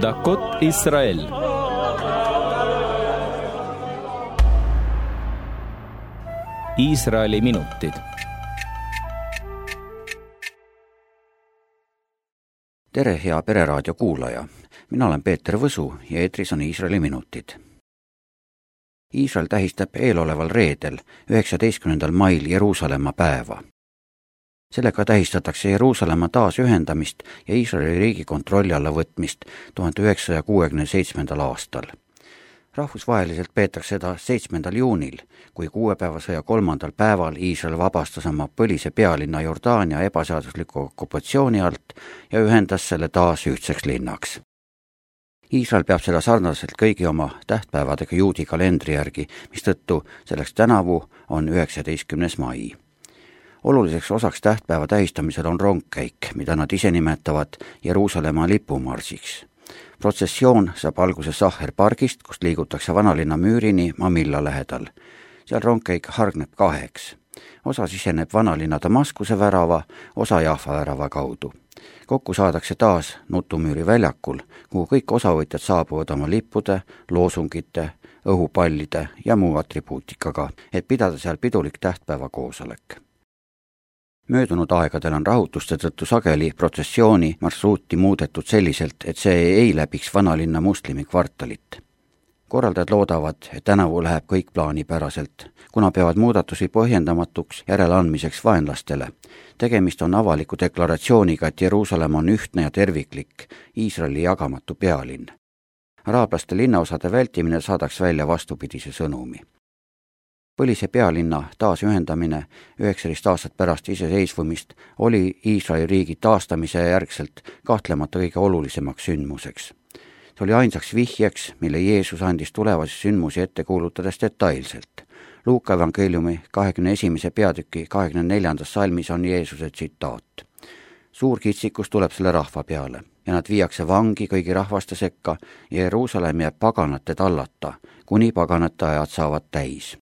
דקות ישראל Iisraeli minutid. tere, hea Pereraadio kuulaja. mina olen Peeter Võsu ja eetris on Iisraeli minutid. Iisrael tähistab eeloleval reedel, üheksateistkümnendal mail Jeruusalemma päeva sellega tähistatakse Jeruusalemma taasühendamist ja Iisraeli riigi kontrolli alla võtmist tuhande üheksasaja kuuekümne seitsmendal aastal. rahvusvaheliselt peetakse seda seitsmendal juunil, kui kuuepäevasõja kolmandal päeval Iisrael vabastas oma põlise pealinna Jordaania ebaseadusliku okupatsiooni alt ja ühendas selle taas ühtseks linnaks. Iisrael peab seda sarnaselt kõigi oma tähtpäevadega juudi kalendri järgi, mistõttu selleks tänavu on üheksateistkümnes mai oluliseks osaks tähtpäeva tähistamisel on rongkäik, mida nad ise nimetavad Jeruusalemma lipumarsiks. protsessioon saab alguse Sahher pargist, kust liigutakse vanalinna müürini Mamilla lähedal. seal rongkäik hargneb kaheks. osa siseneb vanalinna Damaskuse värava, osa Jahva värava kaudu. kokku saadakse taas Nutumüüri väljakul, kuhu kõik osavõtjad saabuvad oma lippude, loosungite, õhupallide ja muu atribuutikaga, et pidada seal pidulik tähtpäeva koosolek möödunud aegadel on rahutuste tõttu sageli protsessiooni marsruuti muudetud selliselt, et see ei läbiks vanalinna moslemi kvartalit. korraldajad loodavad, et tänavu läheb kõik plaanipäraselt, kuna peavad muudatusi põhjendamatuks järeleandmiseks vaenlastele. tegemist on avaliku deklaratsiooniga, et Jeruusalemm on ühtne ja terviklik, Iisraeli jagamatu pealinn. araablaste linnaosade vältimine saadaks välja vastupidise sõnumi põlise pealinna taasühendamine üheksateist aastat pärast iseseisvumist oli Iisraeli riigi taastamise järgselt kahtlemata kõige olulisemaks sündmuseks. see oli ainsaks vihjeks, mille Jeesus andis tulevasi sündmusi ette kuulutades detailselt. Luuka evangeeliumi kahekümne esimese peatüki kahekümne neljandas salmis on Jeesuse tsitaat. suur kitsikus tuleb selle rahva peale ja nad viiakse vangi kõigi rahvaste sekka ja Jeruusalemm jääb paganate tallata, kuni paganate ajad saavad täis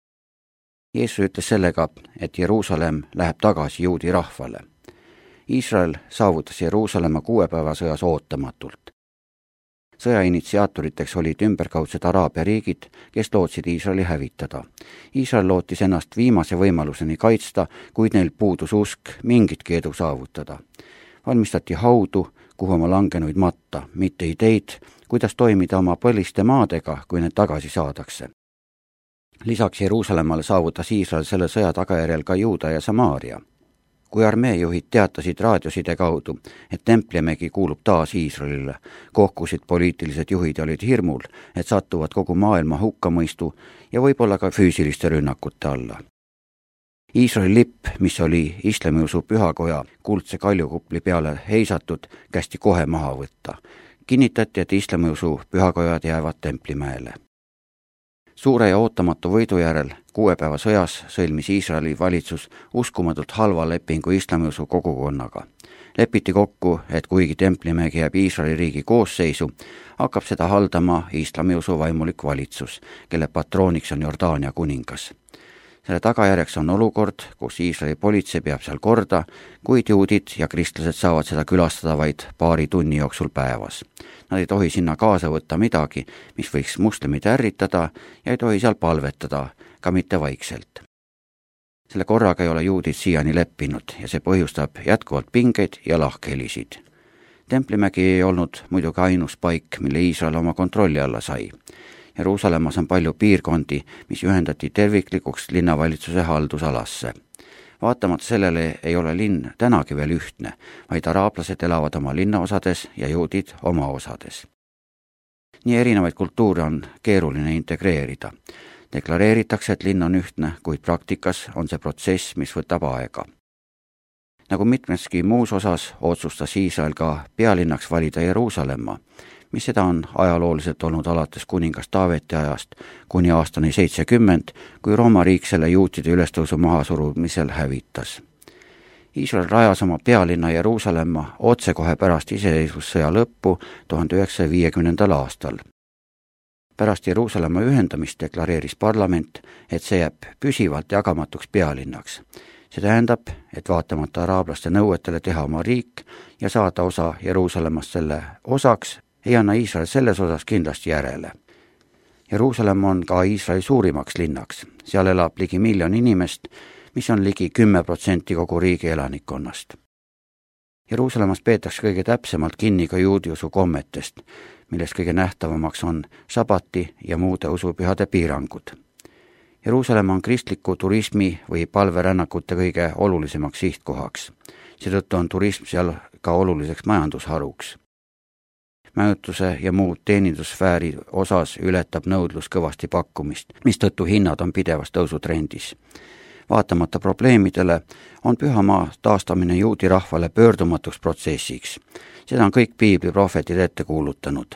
Jeesus ütles sellega, et Jeruusalemm läheb tagasi juudi rahvale. Iisrael saavutas Jeruusalemma kuuepäevasõjas ootamatult. sõja initsiaatoriteks olid ümberkaudsed Araabia riigid, kes lootsid Iisraeli hävitada. Iisrael lootis ennast viimase võimaluseni kaitsta, kuid neil puudus usk mingitki edu saavutada. valmistati haudu, kuhu oma langenuid matta, mitte ideid, kuidas toimida oma põliste maadega, kui need tagasi saadakse lisaks Jeruusalemmale saavutas Iisrael selle sõja tagajärjel ka Juuda ja Samaaria. kui armeejuhid teatasid raadioside kaudu, et Templimägi kuulub taas Iisraelile, kohkusid poliitilised juhid ja olid hirmul, et satuvad kogu maailma hukkamõistu ja võib-olla ka füüsiliste rünnakute alla. Iisraeli lipp, mis oli islamiusu pühakoja kuldse kaljukupli peale heisatud, kästi kohe maha võtta. kinnitati, et islamiusu pühakojad jäävad Templimäele suure ja ootamatu võidu järel kuuepäeva sõjas sõlmis Iisraeli valitsus uskumatult halva lepingu islamiusu kogukonnaga. lepiti kokku, et kuigi Templimägi jääb Iisraeli riigi koosseisu, hakkab seda haldama islamiusu vaimulik valitsus, kelle patrooniks on Jordaania kuningas selle tagajärjeks on olukord, kus Iisraeli politsei peab seal korda, kuid juudid ja kristlased saavad seda külastada vaid paari tunni jooksul päevas. Nad ei tohi sinna kaasa võtta midagi, mis võiks moslemid ärritada ja ei tohi seal palvetada, ka mitte vaikselt. selle korraga ei ole juudid siiani leppinud ja see põhjustab jätkuvalt pingeid ja lahkhelisid. templimägi ei olnud muidugi ainus paik, mille Iisrael oma kontrolli alla sai Jeruusalemmas on palju piirkondi, mis ühendati terviklikuks linnavalitsuse haldusalasse. vaatamata sellele ei ole linn tänagi veel ühtne, vaid araablased elavad oma linnaosades ja juudid oma osades. nii erinevaid kultuure on keeruline integreerida. deklareeritakse, et linn on ühtne, kuid praktikas on see protsess, mis võtab aega nagu mitmeski muus osas, otsustas Iisrael ka pealinnaks valida Jeruusalemma, mis seda on ajalooliselt olnud alates kuningas Taaveti ajast kuni aastani seitsekümmend, kui Rooma riik selle juutide ülestõusu mahasurumisel hävitas. Iisrael rajas oma pealinna Jeruusalemma otsekohe pärast iseseisvussõja lõppu tuhande üheksasaja viiekümnendal aastal. pärast Jeruusalemma ühendamist deklareeris parlament, et see jääb püsivalt jagamatuks pealinnaks see tähendab, et vaatamata araablaste nõuetele teha oma riik ja saada osa Jeruusalemmast selle osaks, ei anna Iisrael selles osas kindlasti järele. Jeruusalemm on ka Iisraeli suurimaks linnaks, seal elab ligi miljon inimest, mis on ligi kümme protsenti kogu riigi elanikkonnast. Jeruusalemmas peetakse kõige täpsemalt kinni ka juudi usu kommetest, millest kõige nähtavamaks on sabati ja muude usupühade piirangud. Jeruusalemm on kristliku turismi või palverännakute kõige olulisemaks sihtkohaks. seetõttu on turism seal ka oluliseks majandusharuks. Majutuse ja muu teenindussfääri osas ületab nõudlus kõvasti pakkumist, mistõttu hinnad on pidevas tõusutrendis vaatamata probleemidele on pühamaa taastamine juudi rahvale pöördumatuks protsessiks. seda on kõik piibliprohvetid ette kuulutanud.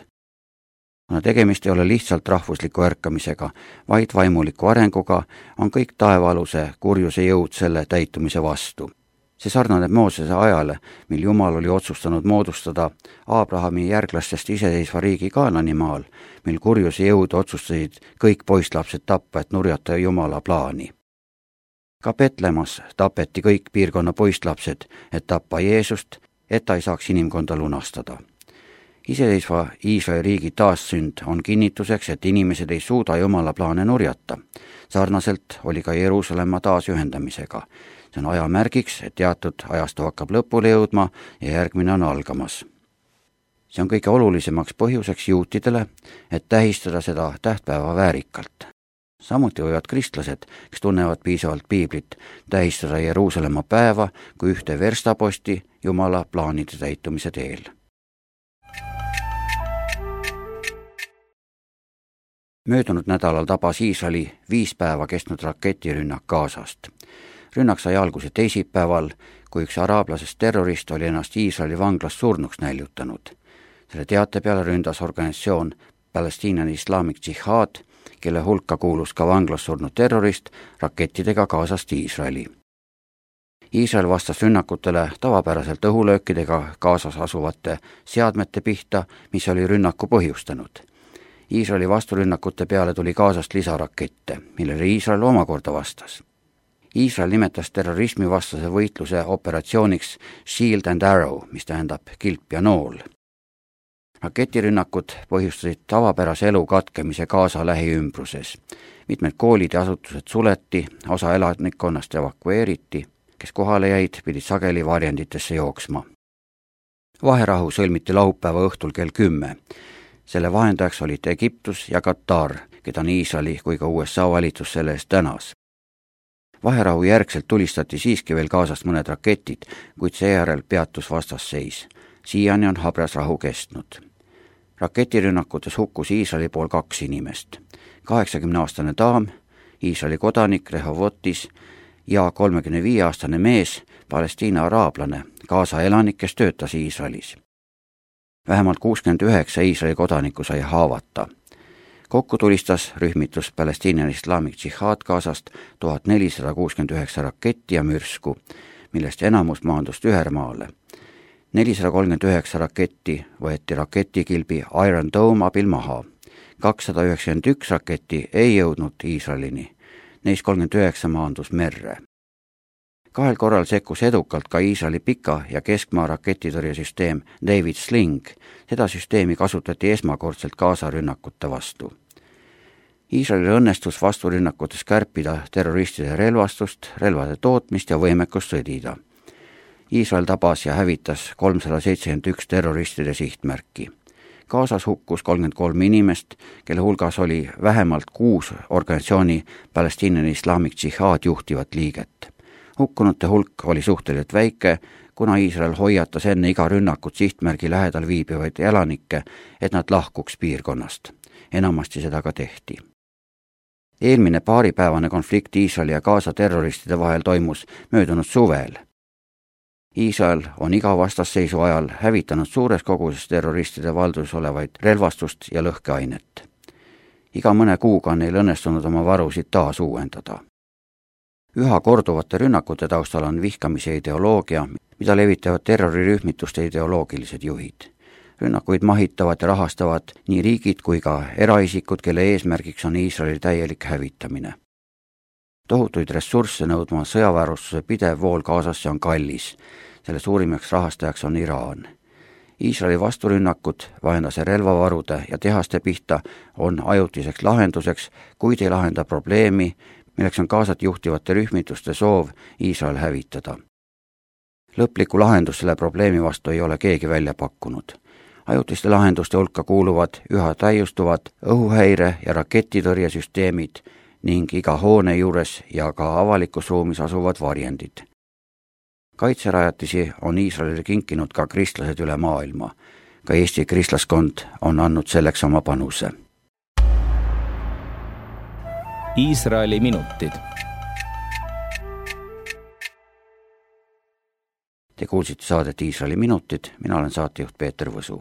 kuna tegemist ei ole lihtsalt rahvusliku ärkamisega, vaid vaimuliku arenguga, on kõik taevaaluse kurjuse jõud selle täitumise vastu see sarnaneb Moosese ajale, mil Jumal oli otsustanud moodustada Abrahami järglastest iseseisva riigi Kaananimaal, mil kurjuse jõud otsustasid kõik poisslapsed tappa, et nurjata Jumala plaani ka Petlemmas tapeti kõik piirkonna poisslapsed, et tappa Jeesust, et ta ei saaks inimkonda lunastada. iseseisva Iisraeli riigi taassünd on kinnituseks, et inimesed ei suuda Jumala plaane nurjata. sarnaselt oli ka Jeruusalemma taasühendamisega. See on ajamärgiks, et teatud ajastu hakkab lõpule jõudma ja järgmine on algamas see on kõige olulisemaks põhjuseks juutidele, et tähistada seda tähtpäeva väärikalt samuti võivad kristlased, kes tunnevad piisavalt piiblit, tähistada Jeruusalemma päeva kui ühte verstaposti Jumala plaanide täitumise teel. möödunud nädalal tabas Iisraeli viis päeva kestnud raketirünnak Gazast. Rünnak sai alguse teisipäeval, kui üks araablasest terrorist oli ennast Iisraeli vanglas surnuks näljutanud. selle teate peale ründas organisatsioon Palestiina Islamic Jihad kelle hulka kuulus ka vanglas surnud terrorist, rakettidega Gazast Iisraeli. Iisrael vastas rünnakutele tavapäraselt õhulöökidega Gazas asuvate seadmete pihta, mis oli rünnaku põhjustanud. Iisraeli vasturünnakute peale tuli Gazast lisarakette, millele Iisrael omakorda vastas. Iisrael nimetas terrorismivastase võitluse operatsiooniks Shield and Arrow, mis tähendab kilp ja nool raketirünnakud põhjustasid tavapärase elu katkemise Gaza lähiümbruses. mitmed koolid ja asutused suleti, osa elanikkonnast evakueeriti, kes kohale jäid, pidid sageli varjenditesse jooksma. vaherahu sõlmiti laupäeva õhtul kell kümme. selle vahendajaks olid Egiptus ja Katar, keda nii Iisraeli kui ka USA valitsus selle eest tänas vaherahu järgselt tulistati siiski veel Gazast mõned raketid, kuid seejärel peatus vastasseis. siiani on habras rahu kestnud raketirünnakutes hukkus Iisraeli pool kaks inimest. kaheksakümneaastane daam, Iisraeli kodanik Rehovotis ja kolmekümne viie aastane mees, Palestiina araablane, Gaza elanik, kes töötas Iisraelis. vähemalt kuuskümmend üheksa Iisraeli kodanikku sai haavata. Kokku tulistas rühmitus Palestiina Islamic Jihad Gazast tuhat nelisada kuuskümmend üheksa raketti ja mürsku, millest enamus maandus Tühermaale nelisada kolmkümmend üheksa raketti võeti raketikilbi Iron Dome abil maha. kakssada üheksakümmend üks raketti ei jõudnud Iisraelini, neist kolmkümmend üheksa maandus merre. Kahel korral sekkus edukalt ka Iisraeli pika- ja keskmaa raketitõrjesüsteem David Sling, seda süsteemi kasutati esmakordselt Gaza rünnakute vastu Iisraelil õnnestus vasturünnakutes kärpida terroristide relvastust, relvade tootmist ja võimekust sõdida Iisrael tabas ja hävitas kolmsada seitsekümmend üks terroristide sihtmärki. Gazas hukkus kolmkümmend kolm inimest, kelle hulgas oli vähemalt kuus organisatsiooni Palestiina Islamic Jihad juhtivat liiget. Hukkunute hulk oli suhteliselt väike, kuna Iisrael hoiatas enne iga rünnakut sihtmärgi lähedal viibivaid elanikke, et nad lahkuks piirkonnast. enamasti seda ka tehti eelmine paaripäevane konflikt Iisraeli ja Gaza terroristide vahel toimus möödunud suvel Iisrael on iga vastasseisu ajal hävitanud suures koguses terroristide valduses olevaid relvastust ja lõhkeainet. iga mõne kuuga on neil õnnestunud oma varusid taas uuendada. Üha korduvate rünnakute taustal on vihkamise ideoloogia, mida levitavad terrorirühmituste ideoloogilised juhid. rünnakuid mahitavad ja rahastavad nii riigid kui ka eraisikud, kelle eesmärgiks on Iisraeli täielik hävitamine tohutuid ressursse nõudma sõjaväärustuse pidev vool Gazasse on kallis. selle suurimaks rahastajaks on Iraan. Iisraeli vasturünnakud vaenlase relvavarude ja tehaste pihta on ajutiseks lahenduseks, kuid ei lahenda probleemi, milleks on kaasat juhtivate rühmituste soov Iisrael hävitada. lõplikku lahendust selle probleemi vastu ei ole keegi välja pakkunud. ajutiste lahenduste hulka kuuluvad üha täiustuvad õhuhäire- ja raketitõrjesüsteemid ning iga hoone juures ja ka avalikus ruumis asuvad varjendid kaitserajatisi on Iisraelile kinkinud ka kristlased üle maailma. ka Eesti kristlaskond on andnud selleks oma panuse. Iisraeli minutid. Te kuulsite saadet Iisraeli minutid, mina olen saatejuht Peeter Võsu